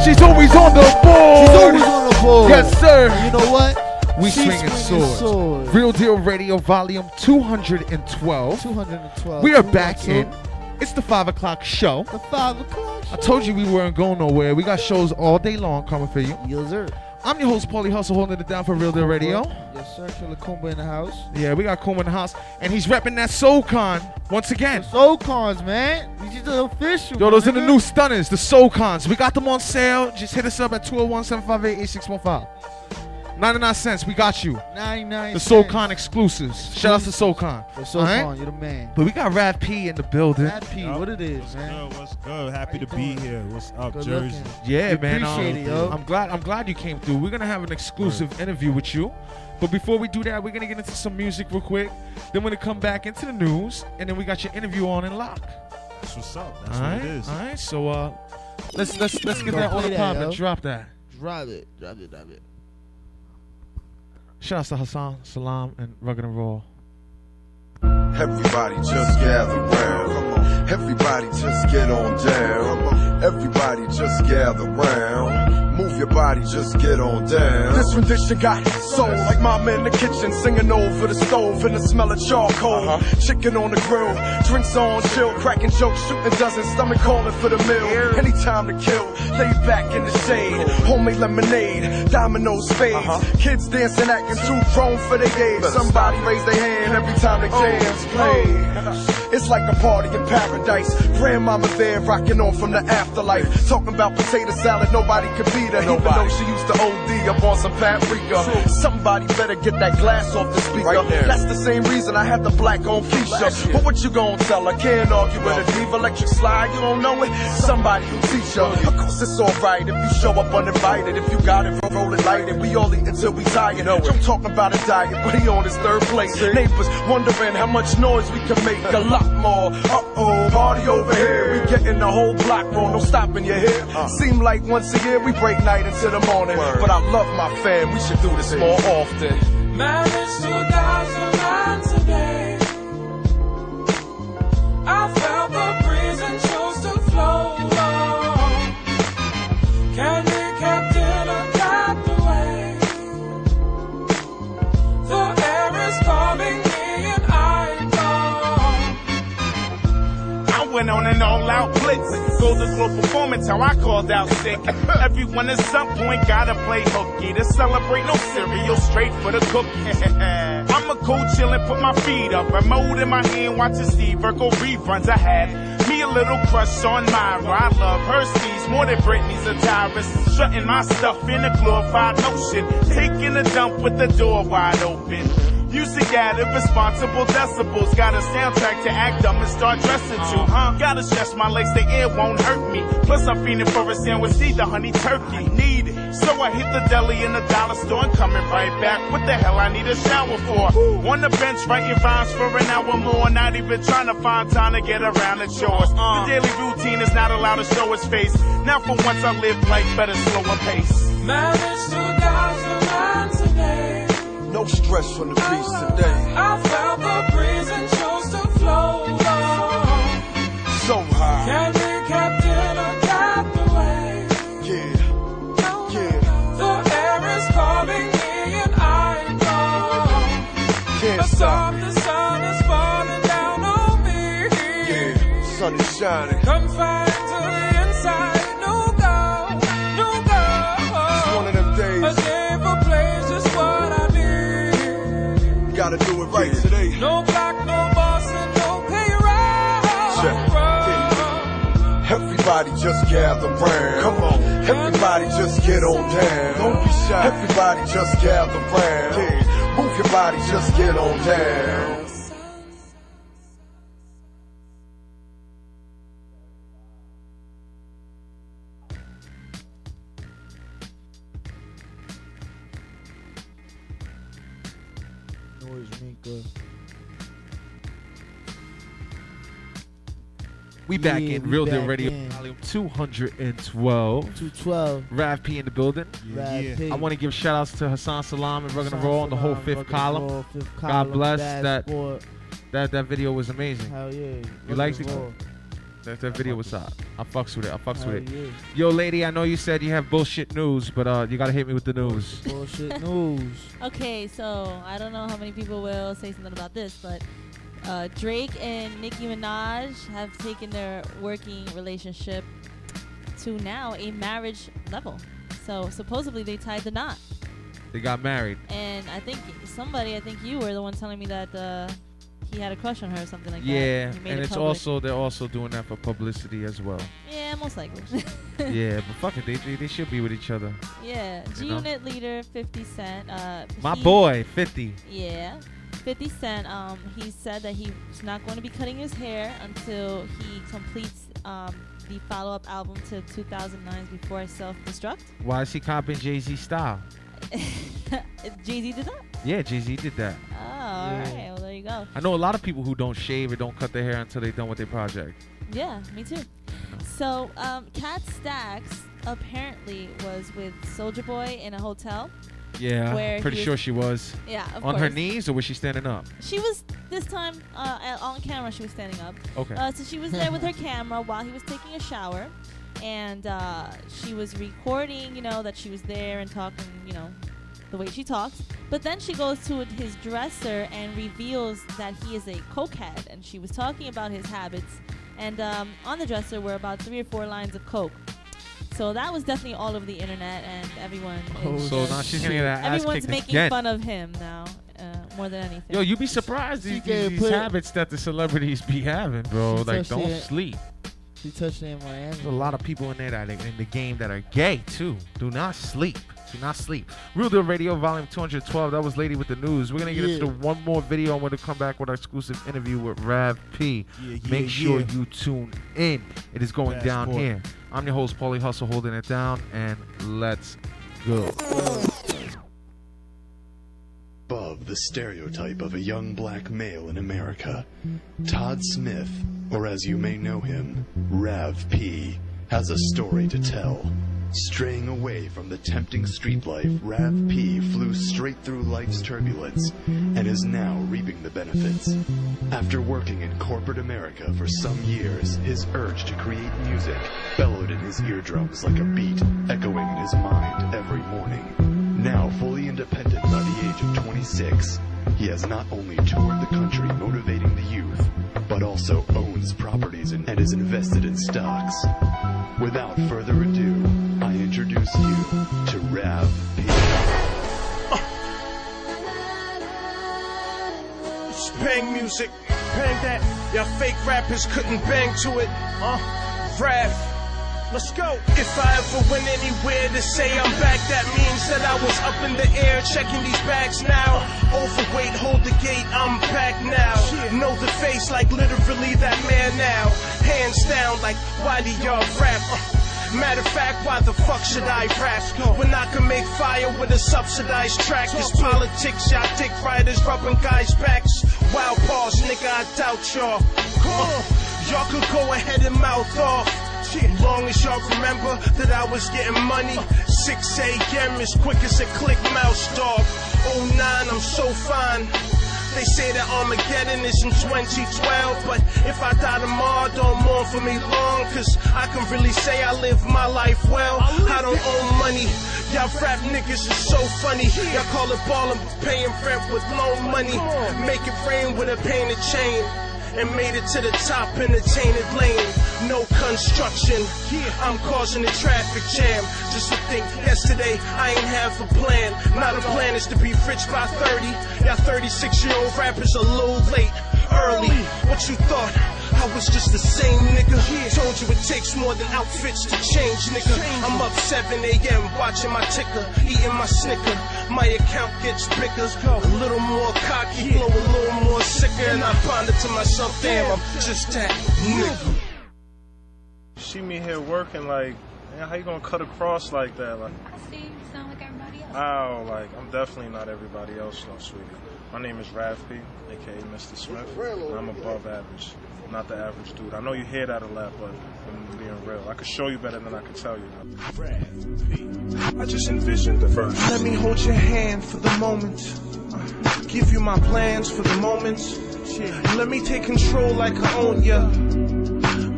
Cause she's always on the board. She's always on the board. Yes, sir. And you know what? We She's swinging swinging swords. swords. Real Deal Radio Volume 212. 212. We are back in. It's the 5 o'clock show. The 5 o'clock I told you we weren't going nowhere. We got shows all day long coming for you. Yes, sir. I'm your host, Paulie Hustle, holding it down for Real Deal Radio. Yes, sir. Killer Kumba in the house. Yeah, we got Kumba in the house, and he's repping that Soul Con once again. Soul cons, man. These are the official. Yo, those are the new stunners, the Soul Cons. We got them on sale. Just hit us up at 201 758 8615. 99 cents, we got you. 99 The Soul cents. Con exclusives. Shout out to Soul Con. The Soul Alright? You're the man. But we got Rav P in the building. Rav P, Yup. what it is, What's man? good? What's good? Happy How to you be here. What's up, Good Jersey? looking. Yeah, We man. appreciate um, it, yo. I'm glad. I'm glad you came through. We're gonna have an exclusive interview with you. But before we do that, we're gonna get into some music real quick. Then we're gonna come back into the news, and then we got your interview on in lock. That's what's up. That's all what right, it is. all right. So uh, let's let's let's get Don't that on the that, pop and drop that. Drop it, drop it, drop it. Shout out to Hassan, Salam, and Rugged and Raw. Everybody just gather round. Everybody just get on down. Everybody just gather round. Move your body, just get on down. This rendition got soul like mama in the kitchen singing over the stove and the smell of charcoal. Chicken on the grill, drinks on chill, cracking jokes, shooting dozens, stomach calling for the meal. Anytime to kill, lay back in the shade. Homemade lemonade, dominoes spades. Kids dancing, acting too grown for their age. Somebody raise their hand every time the jams play. It's like a party in paradise. Grandmama there rocking on from the afterlife. Talking about potato salad, nobody could beat Even though she used to OD up on some paprika. Somebody better get that glass off the speaker. That's the same reason I had the black on Keisha. But what you gonna tell her? Can't argue with a diva electric slide. You don't know it? Somebody who teach her. Of course it's alright if you show up uninvited. If you got it, roll, roll it light. And we all eat until we tired. Don't talk about a diet, but he on his third place. Neighbors wondering how much noise we can make. A lot more. Uh oh, party over here. We getting the whole block on. No stopping you here. Seem like once a year we break night into the morning. But I love my fam. We should do this more often. Man, it's 2009 today. I all-out blitz. Golden Globe performance, how I called out sick. Everyone at some point gotta play hooky to celebrate no cereal, straight for the cookie. I'm a cool chillin', put my feet up, remote in my hand, watching Steve Urkel reruns. I had me a little crush on Myra. I love her steez more than Britney's a tyrus. Strutting my stuff in a glorified motion, taking a dump with the door wide open. Music added responsible decibels. Got a soundtrack to act dumb and start dressing to. Huh? Gotta stretch my legs, the air won't hurt me. Plus, I'm feeling for a sandwich, need the honey turkey. Need it. So I hit the deli in the dollar store and coming right back. What the hell I need a shower for? On the bench writing rhymes for an hour more. Not even trying to find time to get around the chores. Uh-uh. The daily routine is not allowed to show its face. Now for once I live life better slower pace. Man, it's 2009 today. No stress from the beast oh, today. I found the breeze and chose to flow. So high. Can't be kept in a castaway. Yeah, yeah. The air is calling me and I know. Can't. The sun is falling down on me. Yeah, sun is shining. Right today. No clock, no boss, and no Check. Everybody just gather round. Come on. Everybody just get on down. Don't be shy. Everybody just gather round. Move your body, just get on down. We back Yeah, in we Real Deal Radio, in. volume 212. 212. Rav P in the building. Rad yeah. P. I want to give shout outs to Hassan Salam and Ruggan Hassan Roll on the whole fifth column. Roll, fifth God bless Bad that- That that video was amazing. Hell yeah. You liked it? Roll. That, that video was hot. I fucks with it. I fucks Hell with it. yeah. Yo, lady, I know you said you have bullshit news, but uh, you gotta hit me with the news. Bullshit news. Okay, so I don't know how many people will say something about this, but uh, Drake and Nicki Minaj have taken their working relationship to now a marriage level. So supposedly they tied the knot, They got married. and I think somebody, I think you were the one telling me that uh, he had a crush on her or something like Yeah, that. Yeah, and it it's public. also they're also doing that for publicity as well. yeah, most likely. yeah, but fuck it, they, they they should be with each other. yeah, G Unit leader 50 Cent. Uh, My he- boy, fifty. Yeah. 50 Cent, um, he said that he's not going to be cutting his hair until he completes um, the follow up album to 2009's Before I Self Destruct. Why is he copying Jay Z style? Jay Z did that? Yeah, Jay Z did that. Oh, alright. Well, there you go. I know a lot of people who don't shave or don't cut their hair until they're done with their project. Yeah, me too. So, um, Kat Stacks apparently was with Soulja Boy in a hotel. Yeah, Where pretty sure she was Yeah, of on course. her knees, or was she standing up? She was this time uh, on camera. She was standing up. Okay. Uh, so she was there with her camera while he was taking a shower, and uh, she was recording. You know that she was there and talking. You know the way she talks. But then she goes to his dresser and reveals that he is a cokehead, and she was talking about his habits. And um, on the dresser were about three or four lines of coke. So that was definitely all over the internet, and everyone. Oh, is so just- now she's gonna get her ass Everyone's making again. fun of him now, uh, more than anything. Yo, you'd be surprised these, TK these, habits that the celebrities be having, bro. She Like, don't it. sleep. She touched it in Miami. There's a lot of people in there that in the game that are gay too. Do not sleep. Do not sleep. Real Deal Radio, Volume 212. That was Lady with the News. We're gonna get into Yeah. the one more video. I'm gonna come back with our exclusive interview with Rav P. Yeah, Make sure yeah. you tune in. It is going Fast down forward. here. I'm your host, Paulie Hustle, holding it down, and let's go. above the stereotype of a young black male in America. Todd Smith, or as you may know him, Rav P, has a story to tell. Straying away from the tempting street life, Rav P flew straight through life's turbulence and is now reaping the benefits. After working in corporate America for some years, his urge to create music bellowed in his eardrums like a beat, echoing in his mind every morning. Now fully independent by the age of 26, he has not only toured the country motivating the youth, but also owns properties and is invested in stocks. Without further ado, introduce you to Rav P. Bang music, bang that. Y'all fake rappers couldn't bang to it. Uh, rap. Let's go. If I ever went anywhere to say I'm back, that means that I was up in the air checking these bags now. Overweight, hold the gate, I'm back now. Know the face like literally that man now. Hands down like why do y'all rap? Uh, Matter of fact, why the fuck should I rap? When I can make fire with a subsidized track. This politics, y'all dick riders rubbing guys' backs. Wild pause, nigga, I doubt y'all. Y'all could go ahead and mouth off. Long as y'all remember that I was getting money. 6 a.m. as quick as a click mouse dog. 09, I'm so fine. They say that Armageddon is in 2012, but if I die tomorrow, don't mourn for me long, cause I can really say I live my life well. I don't own money. Y'all rap niggas is so funny. Y'all call it ballin', paying rent with loan money. Make it rain with a painted chain. And made it to the top in a tainted lane. no construction. I'm causing a traffic jam. Just to think, yesterday I ain't have a plan. Not a plan is to be rich by 30. Y'all 36 year old rappers a little late, early. What you thought? I was just the same nigga. Told you it takes more than outfits to change, nigga. I'm up 7 a.m. watching my ticker, eating my snicker. My account gets bigger, a little more cocky, flow a little more sicker, and I ponder to myself, damn, I'm just that nigga. See me here working like, man, how you gonna cut across like that? Like, I See, you sound like everybody else. Oh, like I'm definitely not everybody else, though, sweetie. My name is Rav P, aka Mr. Smith. and I'm above average, not the average dude. I know you hear that a lot, but I'm being real. I could show you better than I could tell you. I just envisioned the first. Let me hold your hand for the moment. Give you my plans for the moment. Let me take control like I own ya.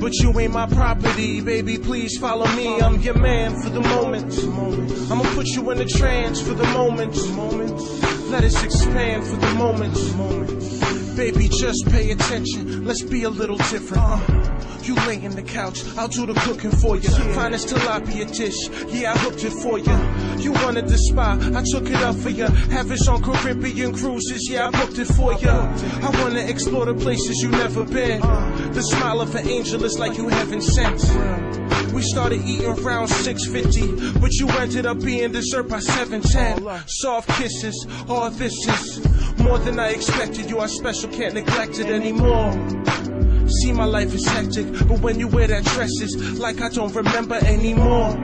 But you ain't my property, baby. Please follow me. I'm your man for the moment. I'ma put you in a trance for the moment. Let us expand for the moment. Baby, just pay attention. Let's be a little different. Uh, you lay in the couch, I'll do the cooking for you. Finest tilapia dish, yeah, I hooked it for you. You wanted the spa, I took it up for you. Have us on Caribbean cruises, yeah, I booked it for you. I wanna explore the places you never been. The smile of an angel is like you haven't sent. We started eating around 650, but you ended up being dessert by 710. Soft kisses, all this is more than I expected. You are special, can't neglect it anymore. See, my life is hectic, but when you wear that dress, it's like I don't remember anymore.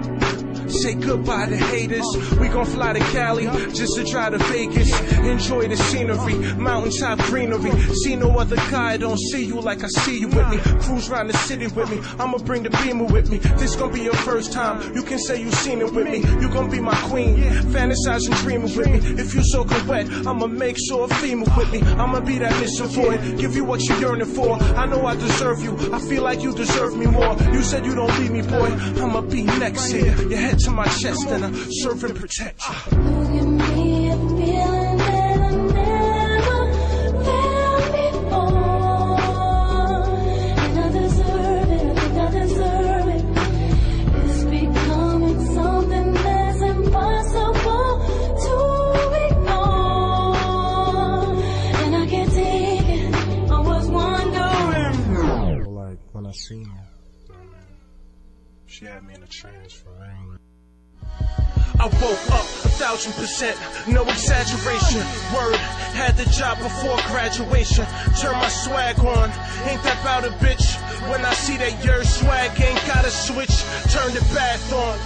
Say goodbye to haters. We gon' fly to Cali just to try to Vegas. Enjoy the scenery, mountaintop greenery. See no other guy, don't see you like I see you with me. Cruise around the city with me. I'ma bring the beamer with me. This gon' be your first time. You can say you seen it with me. You gon' be my queen. Fantasizing, dreaming with me. If you soaking wet, I'ma make sure a FEMA with me. I'ma be that missing void. Give you what you're yearning for. I know I deserve you. I feel like you deserve me more. You said you don't leave me, boy. I'ma be next here. Your head to my chest and I serve and protect when I seen her, she had me in a trance for real. I woke up a thousand percent, no exaggeration. Word, had the job before graduation. Turn my swag on, ain't that about a bitch? When I see that your swag ain't got a switch, turn the bath on.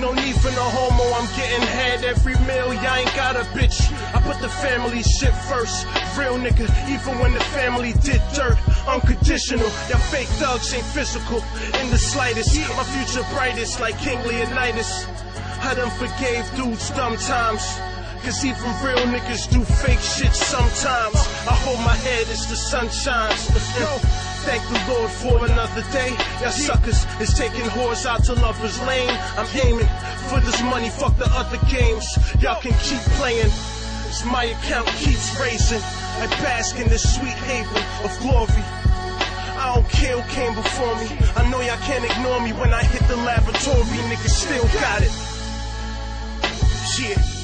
No need for no homo, I'm getting head every meal, y'all ain't got a bitch. I put the family shit first. Real nigga, even when the family did dirt, unconditional. Y'all fake thugs ain't physical in the slightest. My future brightest like King Leonidas. I done forgave dudes sometimes. Cause even real niggas do fake shit sometimes. I hold my head as the sun shines. Thank the Lord for another day. Y'all suckers is taking whores out to lovers lane. I'm aiming for this money, fuck the other games. Y'all can keep playing. As my account keeps raising. I bask in this sweet haven of glory. I don't care who came before me. I know y'all can't ignore me when I hit the laboratory. Niggas still got it. Shit.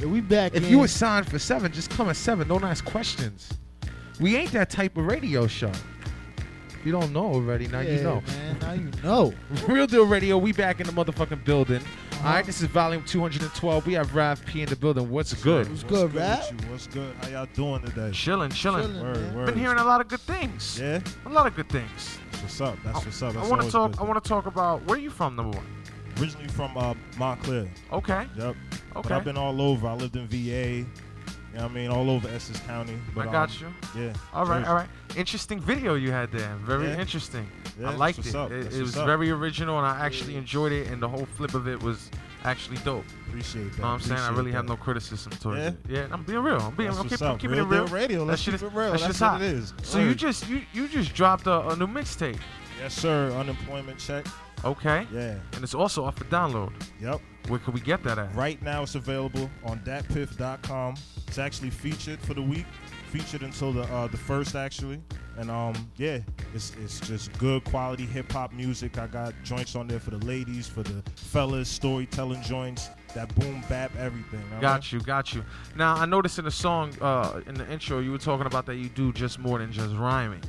Yeah, we back. If in. you were signed for seven, just come at seven. Don't ask questions. We ain't that type of radio show. You don't know already, now you know. man. Now you know. Real Deal Radio, we back in the motherfucking building. Uh-huh. All right, this is volume 212. We have Rav P in the building. What's good? What's good, Rap? with you? What's good? How y'all doing today? Chilling, chilling. Chilling, Word, word. Been hearing a lot of good things. Yeah? A lot of good things. That's what's up. That's what's up. That's I want to talk. I want to talk about where you from, number one. Originally from uh, Montclair. Okay. Yep. But I've been all over. I lived in VA. You know what I mean? All over Essex County. But, I got um, you. Yeah. All right, Jersey. all right. Interesting video you had there. Very Yeah. interesting. Yeah, I liked it. up. It, it was up. very original, and I actually enjoyed it. And the whole flip of it was actually dope. Appreciate that. You know what I'm saying? I really have no criticism towards Yeah? it. Yeah, I'm being real. I'm being. That's I'm what's keeping, Real it real. radio. That Let's shit keep it real. that That's shit's what hot. it is. So you just you you just dropped a, a new mixtape. Yes, sir. Unemployment check. Okay. Yeah. And it's also off for download. Yep. Where could we get that at? Right now, it's available on datpiff.com. It's actually featured for the week, featured until the uh, the first actually, and um yeah, it's it's just good quality hip hop music. I got joints on there for the ladies, for the fellas, storytelling joints, that boom bap everything. all right? Got you, got you. Now I noticed in the song, uh, in the intro, you were talking about that you do just more than just rhyming.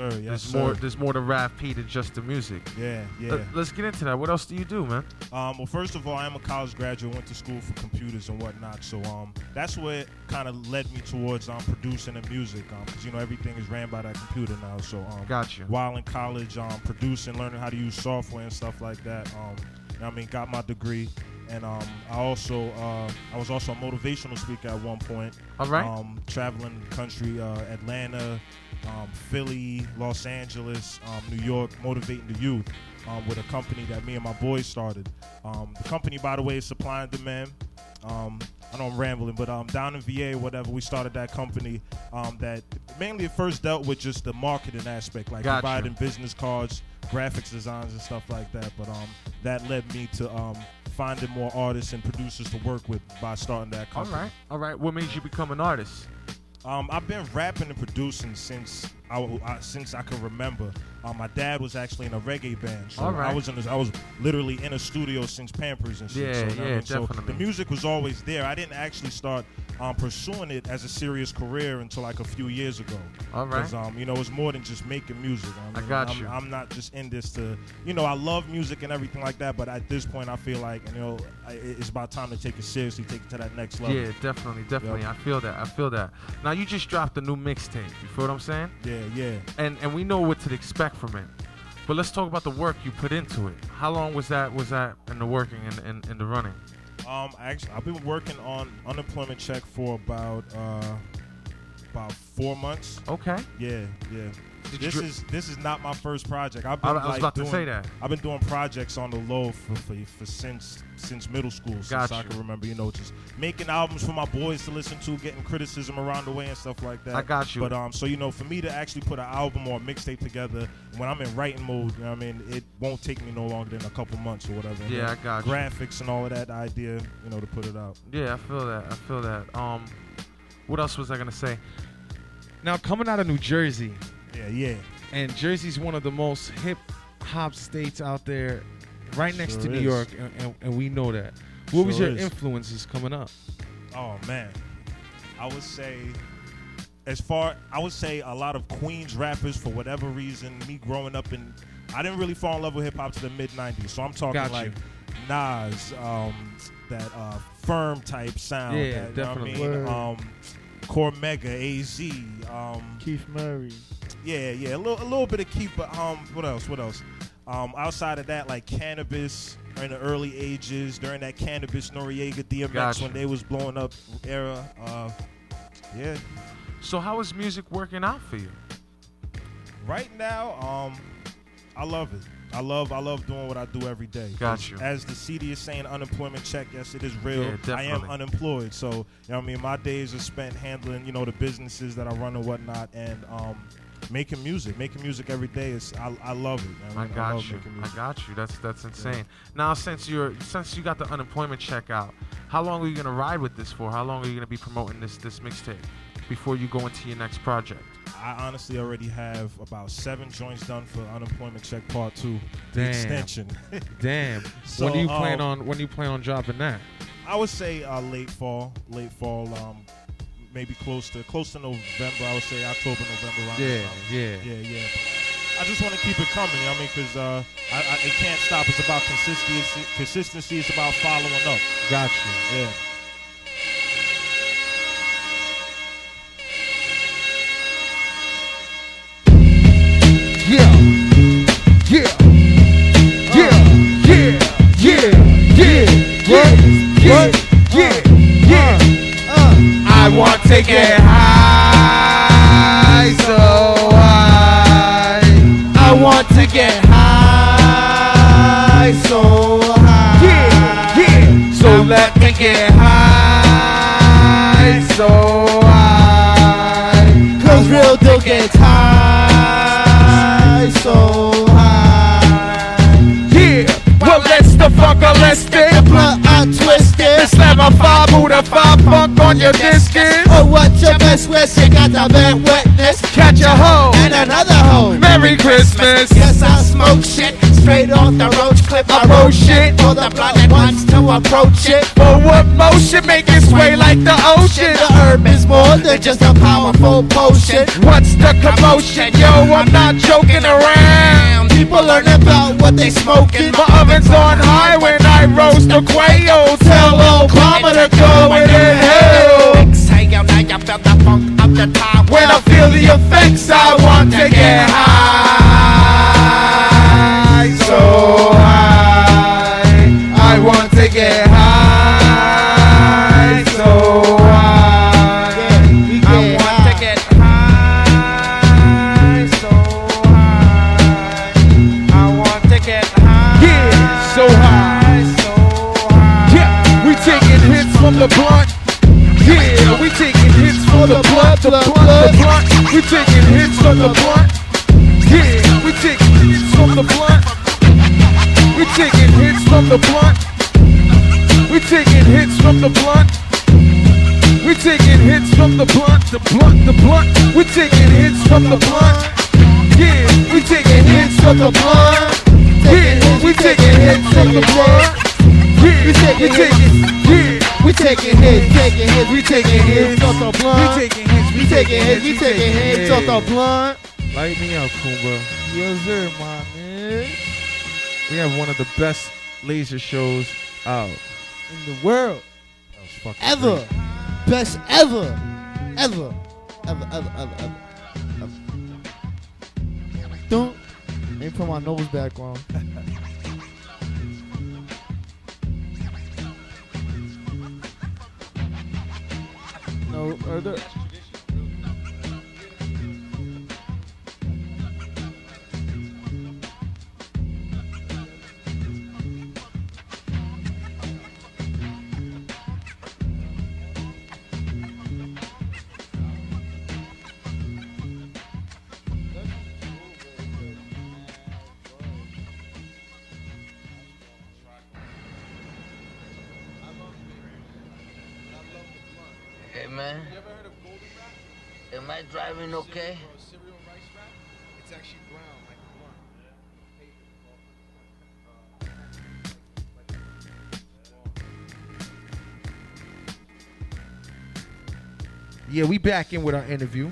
Sir, yes, there's sir. more. There's more to Rav P than just the music. Yeah, yeah. Let, us get into that. What else do you do, man? Um, well, first of all, I am a college graduate. Went to school for computers and whatnot. So um, that's what kind of led me towards um, producing and music. Um, because you know everything is ran by that computer now. So um, Got you. While in college, um, producing, learning how to use software and stuff like that. Um, you know what I mean, got my degree. And um, I also uh, I was also a motivational speaker at one point. All right. Um, traveling the country, uh, Atlanta, um, Philly, Los Angeles, um, New York, motivating the youth um, with a company that me and my boys started. Um, the company, by the way, is Supply and Demand. Um, I know I'm rambling, but um, down in VA, whatever, we started that company um, that mainly at first dealt with just the marketing aspect, like Gotcha. providing business cards, graphics designs, and stuff like that. But um, that led me to um, finding more artists and producers to work with by starting that company. right, all right. What made you become an artist? Um, I've been rapping and producing since I, I- since I can remember. Um, my dad was actually in a reggae band, so right. I was in. A, I was literally in a studio since Pampers and shit. Yeah, so, what I yeah, mean? So definitely. the music was always there. I didn't actually start um, pursuing it as a serious career until like a few years ago. All right. 'Cause, um, you know, it's more than just making music. I, I got I'm, you. I'm not just in this to, you know, I love music and everything like that, but at this point, I feel like, you know, I, it's about time to take it seriously, take it to that next level. Yeah, definitely, definitely. Yep. I feel that. I feel that. Now you just dropped a new mixtape. You feel what I'm saying? Yeah, yeah. And and we know what to expect from it. But let's talk about the work you put into it. How long was that was that in the working and in, in, the running? Um, actually, I've been working on unemployment check for about uh, about four months. Okay. Yeah, yeah. Did this you- is this is not my first project. I've been I was like, about to doing, say that. I've been doing projects on the low for, for, for since since middle school, since Got I you. can remember. You know, just making albums for my boys to listen to, getting criticism around the way and stuff like that. I got you. But um, so you know, for me to actually put an album or a mixtape together when I'm in writing mode, you know I mean, it won't take me no longer than a couple months or whatever. And Yeah, I got you. graphics and all of that idea, you know, to put it out. Yeah, I feel that. I feel that. Um, what else was I gonna say? Now coming out of New Jersey, Yeah, yeah. and Jersey's one of the most hip hop states out there, right next Sure to New is. York, and, and, and we know that. What was your is. influences coming up? Oh man, I would say, as far I would say a lot of Queens rappers for whatever reason. Me growing up in, I didn't really fall in love with hip hop to the mid '90s. So I'm talking Got like you. Nas, um, that uh, firm type sound. Yeah, that, definitely. You know what I mean? Um, Cormega, Az, um, Keith Murray. yeah, yeah, a little, a little bit of Keith, but um, what else? What else? Um, outside of that, like cannabis in the early ages during that cannabis Noreaga DMX Gotcha. when they was blowing up era. Uh, yeah, So how is music working out for you? right now, um, I love it. I love, I love doing what I do every day. Got you. As the CD is saying, unemployment check. Yes, it is real. Yeah, I am unemployed, so you know what I mean. My days are spent handling, you know, the businesses that I run and whatnot, and um, making music. Making music every day is, I, I love it. You know what I mean? got love you. I got you. That's that's insane. Now since you're since you got the unemployment check out, how long are you gonna ride with this for? How long are you gonna be promoting this this mixtape before you go into your next project? I honestly already have about seven joints done for unemployment check part two, the Damn. extension. Damn. So, when do you plan um, on when do you plan on dropping that? I would say uh, late fall, late fall, um, maybe close to close to November. I would say October, November. Around Yeah, yeah. yeah, yeah. I just want to keep it coming. You know what I mean, because uh, I, I, it can't stop. It's about consistency. Consistency. It's about following up. Gotcha. Yeah. Yeah. Yeah. Yeah. Yeah. Yeah. Yeah. Yeah. Yeah. Yeah. Uh. I want to get high, so high. I want to get high, so high. Yeah, yeah. So let me get high, so high. Cause real deal gets high, so high. Well let's the fucker, let's stick. Blunt untwisted. Slam a five, Buddha five funk on your discus. Oh, what your best wish? You got the bad wetness. Catch a hoe. And another hoe. Merry Christmas. Yes, I smoke shit straight off the roach clip. I roll shit for the blunt that wants to approach it. Forward motion, make it sway like the ocean. The herb is more than just a powerful potion. What's the commotion? Yo, I'm not joking around. People learn about what they smoking. My oven's on high when I roast the quail. Tell Obama to go in hell. Exhale, now you feel the funk of the time. When I feel the effects, I want to get high, blunt, the blunt, the blunt. We taking hits from the blunt. Yeah, we taking hits from the blunt. We taking hits from the blunt. We taking hits from the blunt. We taking hits from the blunt, the blunt, the blunt. We taking hits from the blunt. Yeah, we taking hits from the blunt. Yeah, we taking hits from the blunt. Yeah, we taking yeah. We taking hits, taking hits, We taking hits off the blunt. We taking hits. We taking hits, we taking hits off the blunt. Light me up, Kumba. Yes, sir, my man. We have one of the best laser shows out. In the world. That was fucking Ever. crazy. Best ever. Ever. Ever, ever, ever, ever. ever. Don't. Let me put my nose back on. No, are there. Am driving okay? It's actually brown Yeah, we back in with our interview.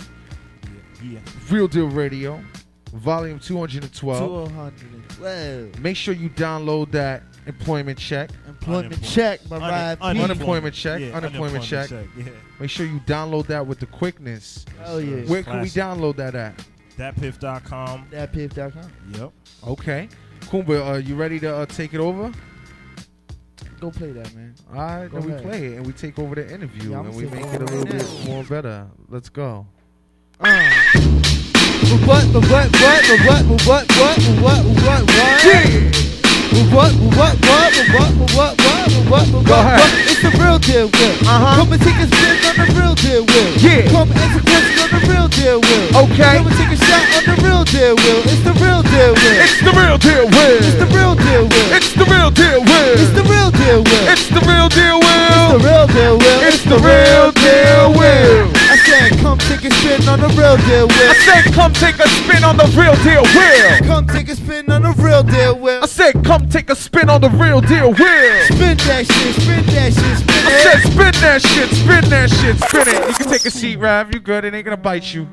Yeah. Real Deal Radio, volume 212. 212. Make sure you download that employment check. Employment check by Un- Ride P. unemployment. Unemployment check. Yeah, unemployment, check. yeah. Make sure you download that with the quickness. Hell yeah. Where can we Classic. download that at? Datpiff.com. Thatpiff.com. Yep. Okay. Kumba, are you ready to uh, take it over? Go play that, man. All right, Go then we play it and we take over the interview Yeah, I'm and we taking make it a over little right bit now. more better. Let's go. Uh. But what, but what, what, but what, but what, what, but what, but what, what? Yeah. What, what, what, what, what, what, what, what, what? It's the real deal, Will. Uh-huh. Come and take a spin on the real deal, Will. Yeah. Come answer questions on the real deal, Will. Okay. Come and take a shot on the real deal, Will. It's the real deal, Will. It's the real deal, Will. It's the real deal, Will. It's the real deal, Will. It's the real deal, Will. It's the real deal, It's Will. the real deal, Will. It's the real deal, Will. I said, come take a spin on the real deal, Will. I said, come take a spin on the real deal, Will. Come take a spin on the real deal, Will. I said, come take a spin on the real deal, Will. Spin that shit, spin that shit, spin I it. said, spin that shit, spin that shit, spin it. You can take a seat, Rav. You good? It ain't gonna bite you.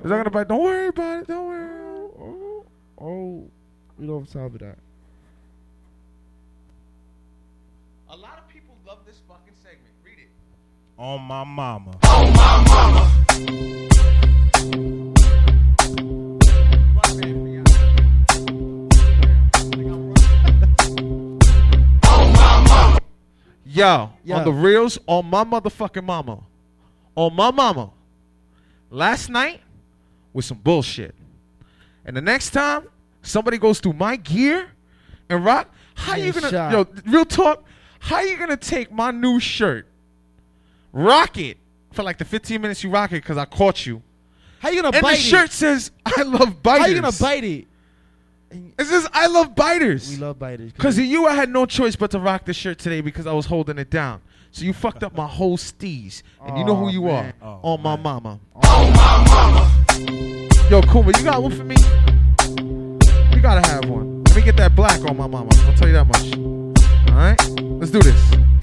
It's not gonna bite. Don't worry about it. Don't worry. Oh, oh, we don't have time for that. A lot of people love this fucking segment. Read it. On my mama. On my mama. Yo, Yo. on the reels, on my motherfucking mama. on my mama. Last night was some bullshit. And the next time somebody goes through my gear and rock, how you gonna shot. yo real talk? How you gonna take my new shirt, rock it for like the 15 minutes you rock it because I caught you, How you gonna and bite the shirt says I love biters. How you gonna bite it? It says I love biters. We love biters. Because of you, I had no choice but to rock the shirt today because I was holding it down. So you fucked up my whole steez, and you know who you man. are on man. my mama. On oh, my mama. Yo, Kumba, you got one for me? You gotta have one. Let me get that black on my mama. I'll tell you that much. All right, let's do this.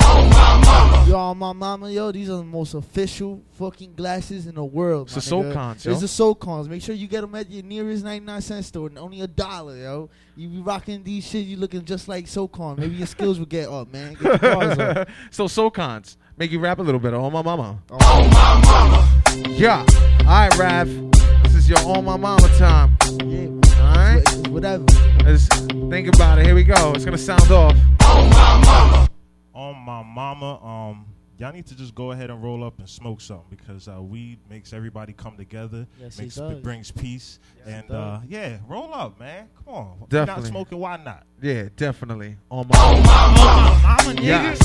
Yo, on my mama, yo, these are the most official fucking glasses in the world. It's the nigga. Socons, yo. It's the Socons. Make sure you get them at your nearest 99 cent store. and Only a dollar, yo. You be rocking these shit, you looking just like Socon. Maybe your skills will get up, man. Get up. so Socons make you rap a little better. On my mama. On my mama. Yeah. All right, Rav. This is your on my mama time. Yeah. All right. Whatever. Let's think about it. Here we go. It's gonna sound off. on my mama, um, y'all need to just go ahead and roll up and smoke something because uh, weed makes everybody come together, Yes, it makes does. brings peace, and uh, yeah, roll up, man. Come on, If you're Definitely. not smoking, why not? Yeah, definitely. On my on my mama, Yes.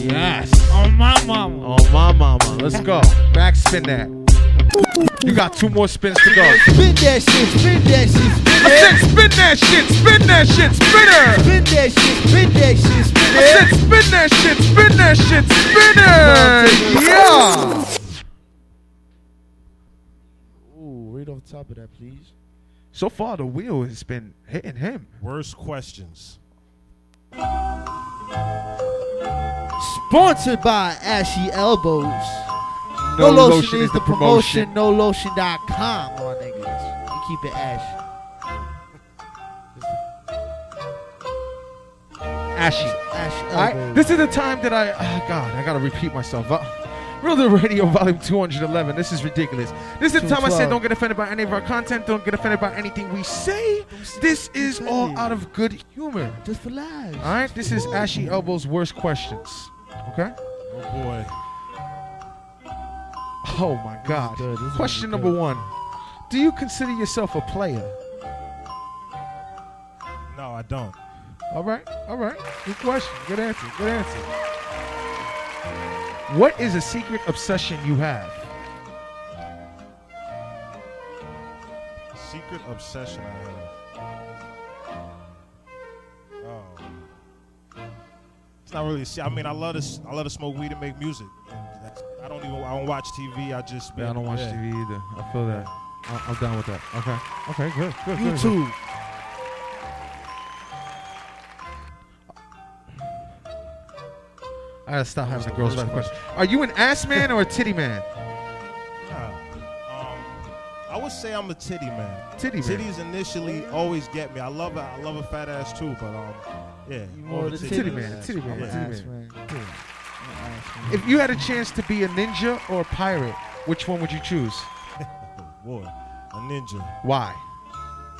Yes. On my mama. On my mama. Let's go. Back spin that. You got two more spins to go. Spin that shit, spin that shit, spin I said spin that shit, spin that shit, spinner. Spin that shit, spin that shit, spin I said spin that shit, spin that shit, spinner. Yeah. Ooh, right off the top of that, please. So far, the wheel has been hitting him. Worst questions. Sponsored by Ashy Elbows. No No, lotion, lotion is, is the the promotion. promotion. No lotion.com, my niggas. We keep it ash. Ashy. Ashy All right. elbows. This is the time that I. Oh God, I gotta repeat myself. Uh, Real Deal Radio, Volume 211. This is ridiculous. This is the time I said don't get offended by any of our content. Don't get offended by anything we say. This is all out of good humor. Just for laughs. All right. This is Ashy Elbow's worst questions. Okay. Oh boy. Oh my God. good. Question number good. one: Do you consider yourself a player? No, I don't. All right. All right. Good question. Good answer. Good answer. What is a secret obsession you have? Secret obsession I have. Oh. It's not really. I mean, I love to. s- I love to smoke weed and make music. And that's, I don't even. I don't watch TV. I just. Yeah, I don't watch yeah. TV either. I feel that. I- I'm down with that. Okay. Okay. Good. Good. good, good. YouTube. I gotta stop having the the girls worst write questions. Are you an ass man or a titty man? Nah. Um, I would say I'm a titty man. Titty man. Titties initially always get me. I love a, I love a fat ass too, but um, yeah, more of the a Titty man. Titty man. Yeah. Titty Ass, man. Man. Ass, man. If you had a chance to be a ninja or a pirate, which one would you choose? Boy, a ninja. Why?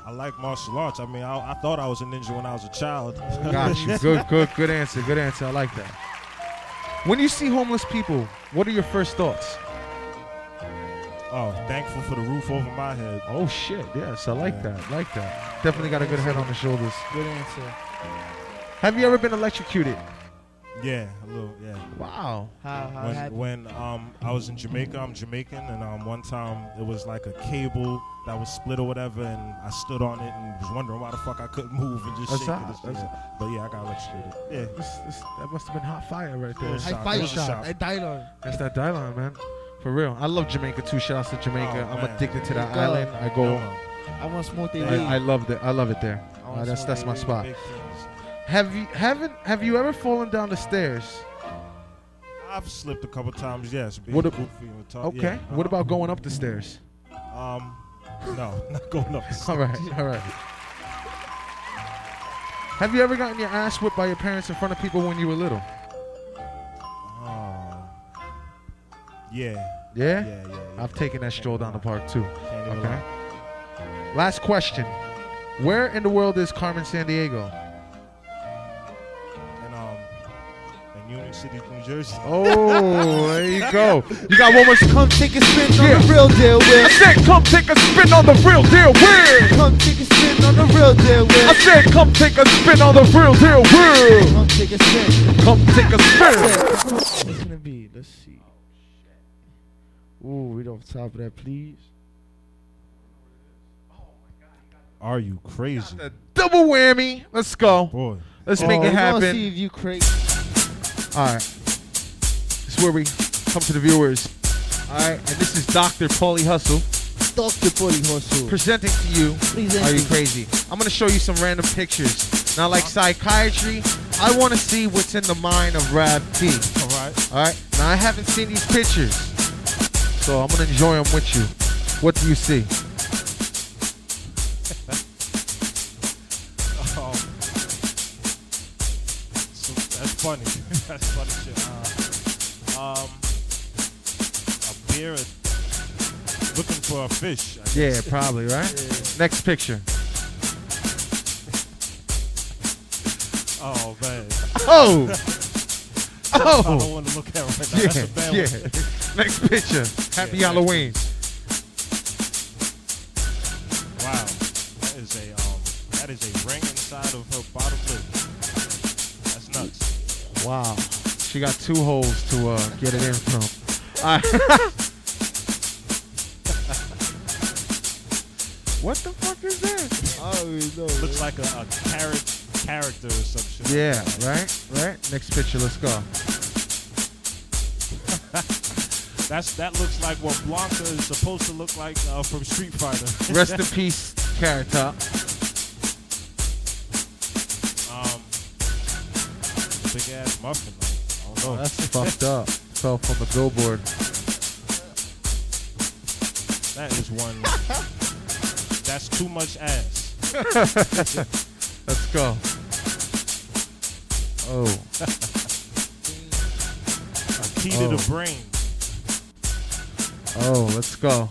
I like martial arts. I mean, I, I thought I was a ninja when I was a child. Got you. Good. Good. Good answer. Good answer. I like that. When you see homeless people, what are your first thoughts? Oh, thankful for the roof over my head. Oh shit! Yes, I like Yeah. that. Like that. Definitely got a good head on the shoulders. Good answer. Have you ever been electrocuted? Yeah, a little. Yeah. Wow. How, how when, happened? when um I was in Jamaica, I'm Jamaican, and um one time it was like a cable that was split or whatever, and I stood on it and was wondering why the fuck I couldn't move and just That's shake hot. it. Yeah. But yeah, I got electrocuted. Yeah. This, this, that must have been hot fire right there. Little High shock. five It was a shot. shock. Hey, Dylan. That's that Dylon, man. For real. I love Jamaica too. Shout out to Jamaica. Oh, I'm man. addicted to that Let's go. island. I go. No, I want to smoke their I. I love it. I love it there. I Uh, that's that's my spot. Have you haven't have you ever fallen down the stairs? I've slipped a couple times. Yes. What a- goofy and talk- Okay. yeah, What uh-huh. about going up the stairs? Um, no, not going up. the All right. stairs. All right. Have you ever gotten your ass whipped by your parents in front of people when you were little? Oh. Yeah. Yeah. Yeah, yeah, yeah. I've taken that stroll down the park too. Okay. lie. Last question. Where in the world is Carmen Sandiego? Union City, New Jersey. Oh, there you go. You got one more. Come take a spin on Yeah. the real deal I said, come take a spin on the real deal with. Come take a spin on the real deal with. I said, come take a spin on the real deal with. Come take a spin. Come take a spin. What's gonna be? Let's see. Ooh, read off the top of that, please. Are you crazy? Double whammy. Let's go. Boy. Let's Oh, make it oh, happen. See if you crazy. All right. This is where we come to the viewers. All right. And this is Dr. Paulie Hustle Dr. Paulie Hustle. presenting to you. Presenting. Are you crazy? I'm going to show you some random pictures. Now, like psychiatry, I want to see what's in the mind of Rav P. All right. All right. Now, I haven't seen these pictures. So I'm going to enjoy them with you. What do you see? Oh. That's funny. That's funny shit. Uh, um, a beer looking for a fish. Yeah, probably, right? Next picture. Oh man. Oh! I don't Oh! want to look at right now. Yeah, That's a bad yeah. one. Next picture. Happy Yeah, Halloween. Wow. She got two holes to uh, get it in from. All right. what the fuck is this? I don't even know. Looks like a, a carrot character or some shit. Yeah, right? Right? Next picture, let's go. That's that looks like what Blanka is supposed to look like uh, from Street Fighter. Rest in peace, Carrot Top. Big ass muffin. I don't know. That's fucked up. Fell from the billboard. That is one. that's too much ass. Let's go. Oh. A key Oh. to the oh. brain. Oh, let's go.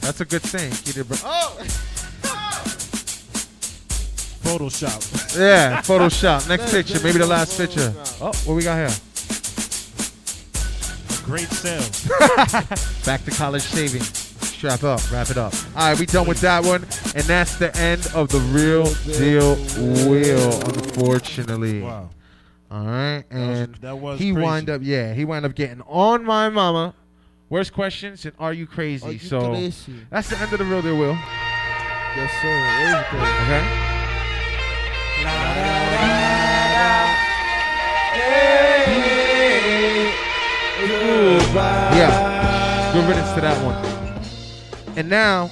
That's a good thing. Keep it br- Oh! Photoshop. Yeah, Photoshop. Next That's picture, maybe the last picture. Oh, what we got here? Great sale. Back to college saving. Strap up, wrap it up. All right, we done with that one, and that's the end of the real deal wheel. Unfortunately. Wow. All right, and that was he crazy. wind up, yeah, he wound up getting on my mama. Worst questions and are you crazy? Are you so crazy? that's the end of the real deal wheel. Yes, sir. It is good. Okay. Yeah. Good riddance to that one. And now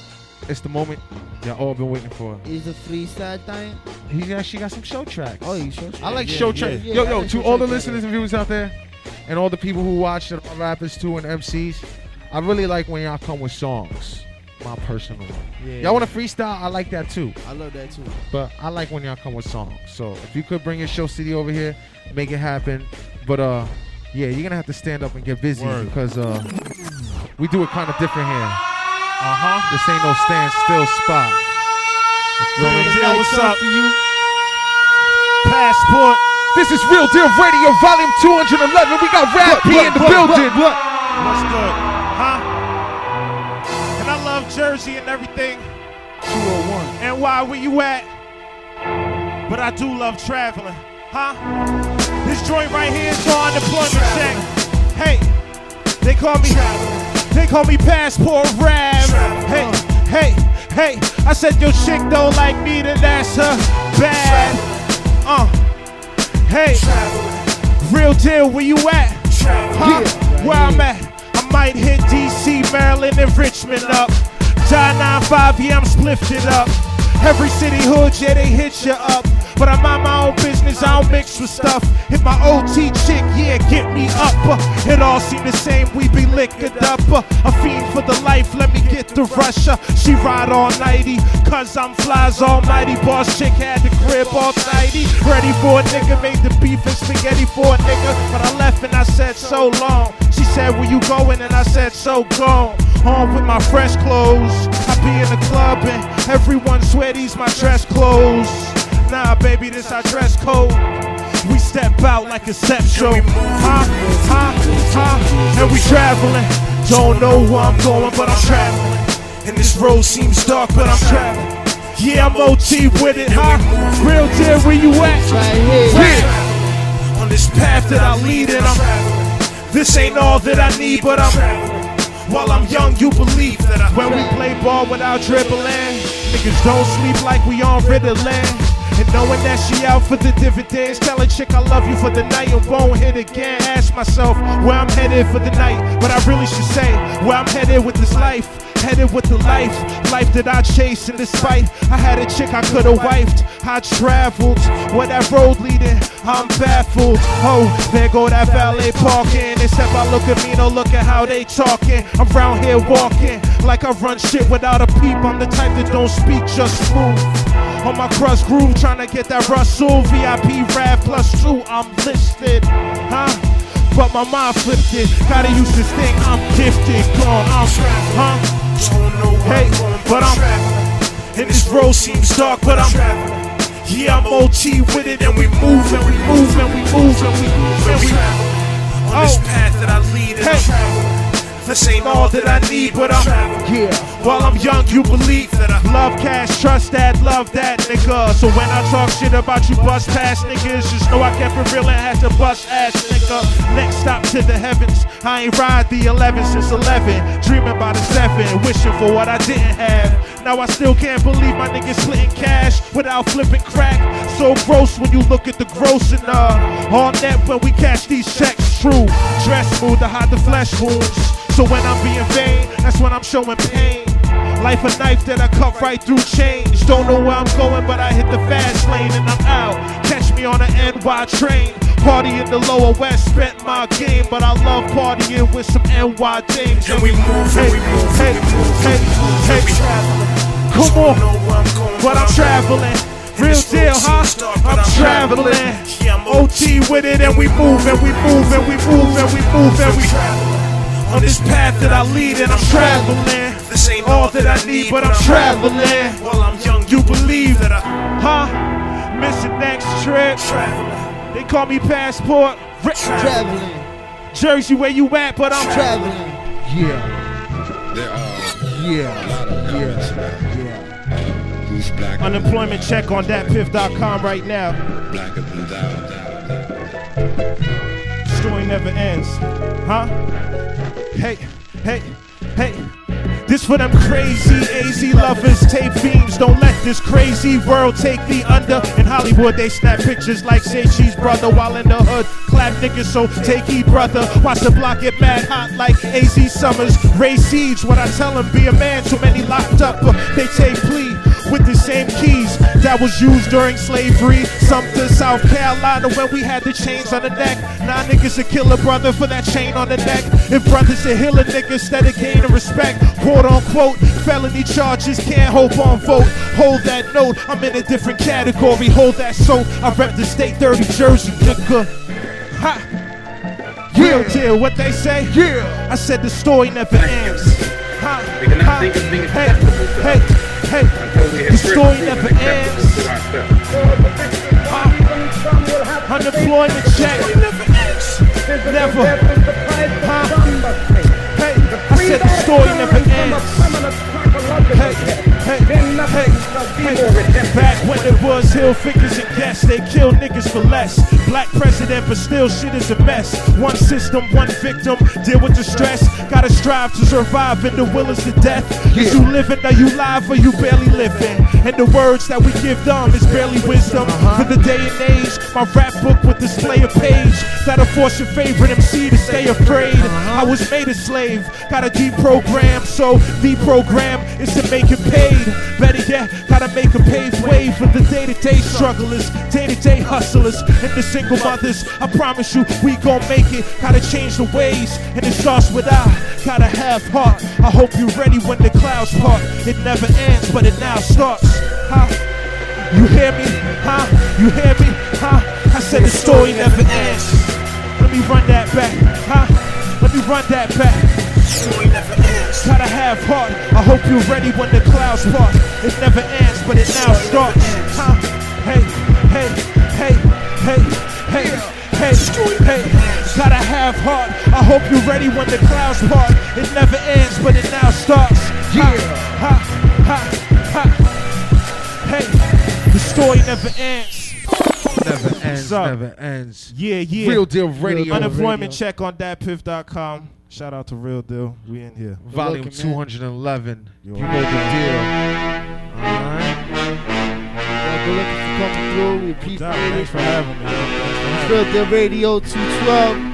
it's the moment y'all all been waiting for. Is the freestyle time? He actually got some show tracks. Oh, you show I like Yeah, show yeah, tracks. yeah, yo, yo, to all the listeners and viewers out there, and all the people who watch all rappers too and MCs, I really like when y'all come with songs. My personal. Yeah. Y'all want to freestyle? I like that too. I love that too. But I like when y'all come with songs. So if you could bring your show city over here, make it happen. But uh, yeah, you're gonna have to stand up and get busy Word. because uh, we do it kind of different here. Uh huh. This ain't no stand still spot. Real deal, what's up? you? Passport. This is Real Deal Radio, Volume 211. We got Rav P in the building. What's good? Jersey and everything. 201. And why where you at? But I do love traveling. Huh? This joint right here is on unemployment check. Hey, they call me They call me Passport Rav. Hey, hey, hey. I said your chick don't like me, then that's her bad. Uh. Hey, real deal, where you at? Huh? Where I'm at? I might hit DC, Maryland, and Richmond up. Die 95, yeah, I'm spliffed it up. Every city hood, yeah, they hit you up. But I mind my own business, I don't mix with stuff. Hit my OT chick, yeah, get me up. It all seem the same, we be liquored up. A fiend for the life, let me get the Russia. She ride all nighty, cause I'm flies almighty. Boss chick had the crib all nighty. Ready for a nigga, made the beef and spaghetti for a nigga. But I left and I said so long. She said, Where you going? And I said, So gone. Home with my fresh clothes. I be in the club and everyone swear these my dress clothes. Nah, baby, this our dress code. We step out like a step show. Huh, huh, huh, and we traveling. Don't know where I'm going, but I'm traveling. And this road seems dark, but I'm traveling. Yeah, I'm OT with it, huh? Real deal, where you at? Right here. Yeah. On this path that I lead in, I'm This ain't all that I need, but I'm While I'm young, you believe that I When we play ball without dribbling Niggas don't sleep like we on Ritalin and knowing that she out for the dividends, tell a chick I love you for the night and won't hit again. Ask myself where I'm headed for the night, but I really should say where I'm headed with this life. Headed with the life, life that I chase, and despite I had a chick I could have wifed, I traveled where that road leading. I'm baffled. Oh, there go that valet parking. Except I look at me, no look at how they talking. I'm round here walking like I run shit without a peep. I'm the type that don't speak, just move. On my crust groove, trying to get that Russell VIP rap plus two. I'm listed, huh? But my mind flipped it. Gotta use this thing. I'm gifted, gone. I'm, huh? Hey, but I'm. And this road seems dark, but I'm. Yeah, I'm OT with it, and we move, and we move, and we move, and we move, and we. On this oh. path that I lead, and hey. This ain't all that I need, but I'm Yeah. while I'm young, you believe that I love cash, trust that, love that, nigga. So when I talk shit about you bust past niggas, just know I kept it real and had to bust ass, nigga. Next stop to the heavens. I ain't ride the 11 since 11, dreaming about a 7, wishing for what I didn't have. Now I still can't believe my niggas splitting cash without flipping crack. So gross when you look at the gross and uh, on net when we cash these checks. True, dress smooth to hide the flesh wounds. So when I'm being vain, that's when I'm showing pain. Life a knife that I cut right through change. Don't know where I'm going, but I hit the fast lane and I'm out. Catch me on an NY train. Party in the lower west, spent my game, but I love partying with some NY dames. And we move, hey, hey, hey, hey, Come on, but I'm traveling. Real deal, huh? I'm traveling. I'm OT with it, and we move, and we move, and we move, and we move, and we on this path that I lead, and I'm traveling. This ain't all that I need, but I'm traveling. While I'm young, you believe that I, huh? Missing next trip. They call me passport. Traveling. Jersey, where you at? But I'm Traveling. Yeah. There are Yeah. a lot of Yeah. Yeah. Who's black, Unemployment check on datpiff.com right now. blacker than thou. Story never ends. Huh? Hey, hey, hey. This for them crazy AZ lovers, tape fiends. Don't let this crazy world take thee under. In Hollywood, they snap pictures like say she's brother, while in the hood, clap niggas. So take heed, brother. Watch the block get mad hot like AZ Summers. Raise seeds when I tell them be a man. Too many locked up, but they take plea with the same keys that was used during slavery. Some to South Carolina when we had the chains on the neck. Now niggas a kill a brother for that chain on the neck. If brothers a heal a nigga instead of gaining respect, quote unquote, felony charges can't hope on vote. Hold that note, I'm in a different category. Hold that so I rep the state 30 jersey, nigga. Ha. Real deal, what they say? Yeah. I said the story never ends. Ha. Ha. Hey, hey, hey. The story never ends. Ha. Unemployment check never. Hey, I said the story never ends. Hey, hey, hey. Back when it was Hill figures and guests, they kill niggas for less. Black president, but still shit is a mess. One system, one victim, deal with the stress. Gotta strive to survive, and the will is the death. Is you living, are you live, or you barely living? And the words that we give them is barely wisdom. Uh-huh. For the day and age, my rap book would display a page that'll force your favorite MC to stay afraid. Uh-huh. I was made a slave, gotta deprogram, so the program is to make it Better yet, gotta make a paved way for the day-to-day strugglers, day-to-day hustlers, and the single mothers. I promise you, we gon' make it. Gotta change the ways, and it starts with I. Gotta have heart. I hope you're ready when the clouds part. It never ends, but it now starts. Huh? You hear me? Huh? You hear me? Huh? I said the story never ends. Let me run that back. Huh? Let me run that back story never ends. Try to have heart. I hope you're ready when the clouds part. It never ends, but it now starts. Huh? Hey, hey, hey, hey, hey, hey, hey. Gotta have heart. I hope you're ready when the clouds part. It never ends, but it now starts. Yeah. Ha, ha, ha. Hey, the story never ends. Never ends, never ends. Yeah, yeah. Real deal radio. Unemployment radio. check on datpiff.com. Shout out to Real Deal. We in here. Volume 211. Yo. You know the deal. Alright. Good looking for coming through. We appreciate doubt. Thanks for having me. Thanks for Real Deal Radio 212. You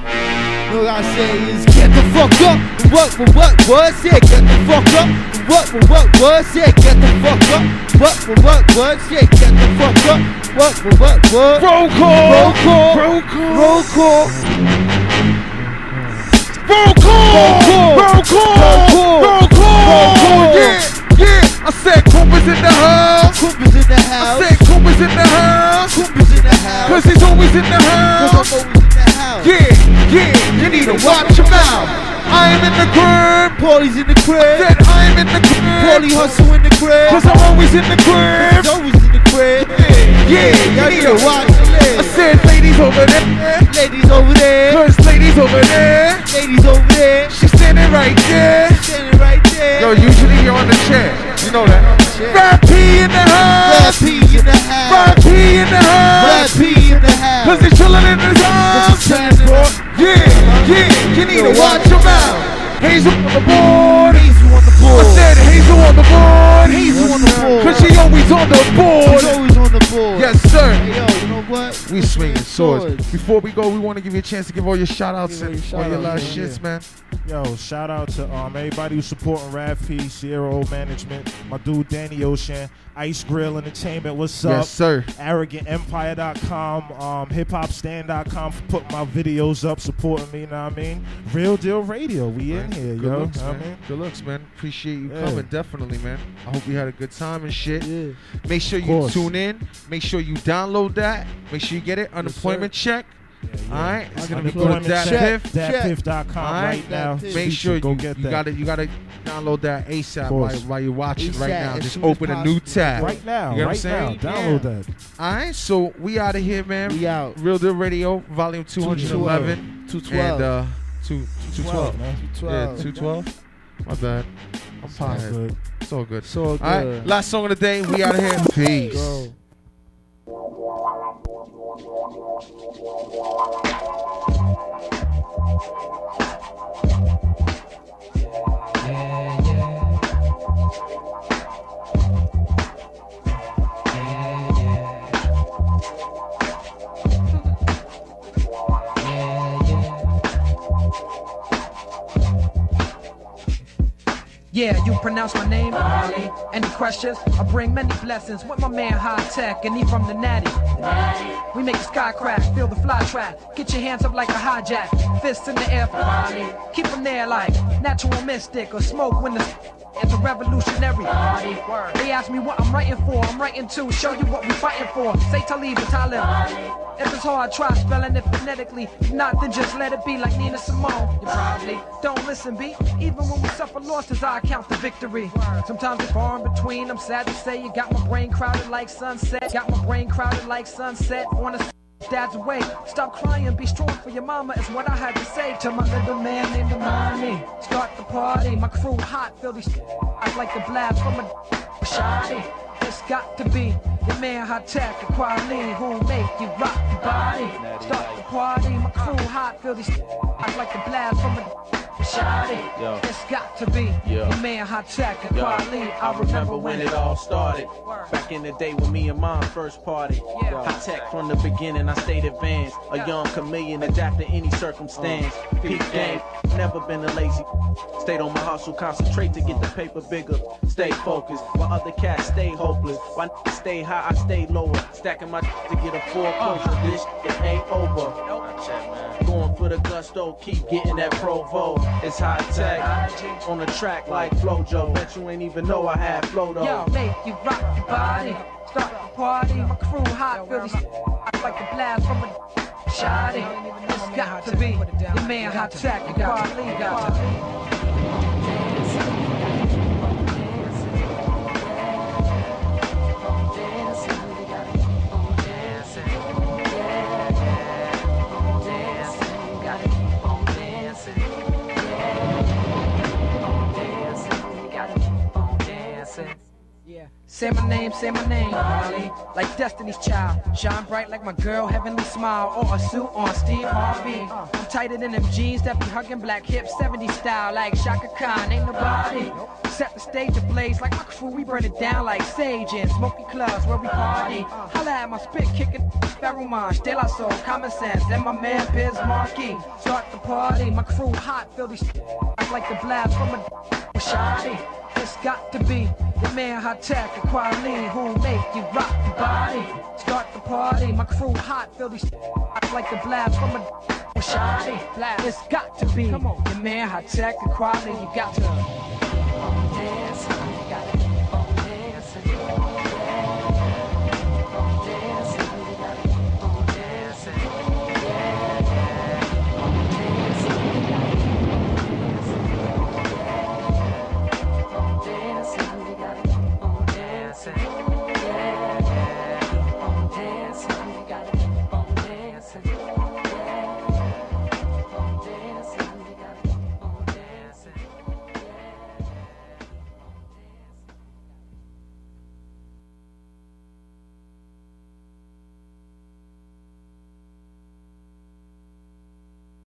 know what I say is get the fuck up. What, what, what, what? Say get the fuck up. What, what, what, what? Say get the fuck up. What, what, what, what? Say get the fuck up. What, what, what, what? Roll call. Roll call. Roll call. Roll call. Roll call. Roll call. Roll call. Yeah, yeah. I said Cooper's in the house. Cooper's in the house. I said Cooper's in the house. Cooper's in the house. Cause he's always in the Cause. I'm always in the house. Yeah, yeah. You need to watch your mouth. I am in the crib. Paulie's in the crib. Said I am in the crib. Paulie hustle in the crib. Cause I'm always in the crib. He's always in the crib. Yeah, Y'all you need to need to watch I said ladies over there. Ladies over there. Cause ladies over there. Ladies over there. She's standing right there. Standing right there. Yo, usually you're on the chair. You know that. Rav P in the Rap house. P in the house. Rav P in the Rap house. P in the house. Cause he's chillin' in his house. Transport. Yeah, yeah. You need to watch your mouth. Hazel on the board. Hazel on the I board. said Hazel on the board. Hazel on the board. Cause she always on the board. He's always on the board. Yes, sir. Hey, yo, you know what? We swinging swords. Swords. Before we go, we want to give you a chance to give all your shout outs all and your all your last yeah, shits, man. Yo, shout out to um everybody who's supporting Rav P, Sierra Old Management, my dude Danny Ocean, Ice Grill Entertainment, what's up? Yes, sir. ArrogantEmpire.com, um, HipHopStand.com for putting my videos up, supporting me, you know what I mean? Real Deal Radio, we in here, Good yo. looks, know what I man. mean? Good looks, man. Appreciate you Yeah. coming, definitely, man. I hope you had a good time and shit. Yeah. Make sure you tune in. Make sure you download that. Make sure you get it. Unemployment check. All right, it's gonna be good. That check, piff. datpiff.com All right, right, now. That. Make sure you, go get you that. gotta you gotta download that ASAP while, while you're watching right now. Just open a new tab. right now, You know what I'm right now. saying? Download that. All right, so we out of here, man. We out. Real Deal Radio, Volume 211. 212. And uh, two, 212. man. Yeah, 212. 212. My bad. I'm tired. good. It's all good. So good. All right, last song of the day. We out of here. Peace. Go. Yeah, you pronounce my name. Any questions? I bring many blessings with my man Hi-Tek, and he from the Natty. We make the sky crack, feel the fly trap. Get your hands up like a hijack, fists in the air party. Keep them there like natural mystic or smoke when the it's a revolutionary. They ask me what I'm writing for. I'm writing to show you what we're fighting for. Say Talib and Talib. If it's hard, try spelling it phonetically. If not, then just let it be like Nina Simone. You probably don't listen, B. Even when we suffer losses, I count the victory. Sometimes it's far in between. I'm sad to say you got my brain crowded like sunset. Got my brain crowded like sunset. On a Dad's away. Stop crying, be strong for your mama is what I had to say to my little man named Amani. Start the party, my crew hot, feel these I like the blast from a shoddy. It's got to be your man Hi-Tek, the quality who make you rock your body. Start the party, my crew hot, feel these I like the blast from a. Yo. It's got to be Yo. your man Hi-Tek, the Yo, quality. I remember when it all started. Back in the day when me and mom first party. Yeah. Hi-Tek from the beginning, I stayed advanced. A young chameleon, adapt to any circumstance. Uh, Peak game, never been a lazy. Stayed on my hustle, concentrate to get the paper bigger. Stay focused, while other cats stay hopeless. Why stay high, I stay lower. Stacking my to get a four uh. closer. This shit ain't over. Going for the gusto, keep getting that provo. It's high tech on the track like Flojo. Bet you ain't even know I had flow though. Yo, make you rock your body. Start the party, my crew hot, feel these like a blast from a shoddy. It's got to be your man hot tech, you got to got to Say my name, say my name. Harley, like Destiny's Child. Shine bright like my girl, heavenly smile. Or a suit on Steve Harvey. I'm tighter than them jeans that be hugging black hips, 70 style. Like Chaka Khan, ain't nobody. Set the stage ablaze like my we burn it down like sage in smoky clubs where we party. Holla at my spit kicking, Ferromage, De La Soul, Common Sense, and my man Biz Markie. Start the party, my crew hot, feel these like the blast from a shoddy. It's got to be the man Hi-Tek and quality who make you rock the body. Start the party, my crew hot, feel these like the blast from a shoddy. It's got to be the man Hi-Tek and quality. You got to.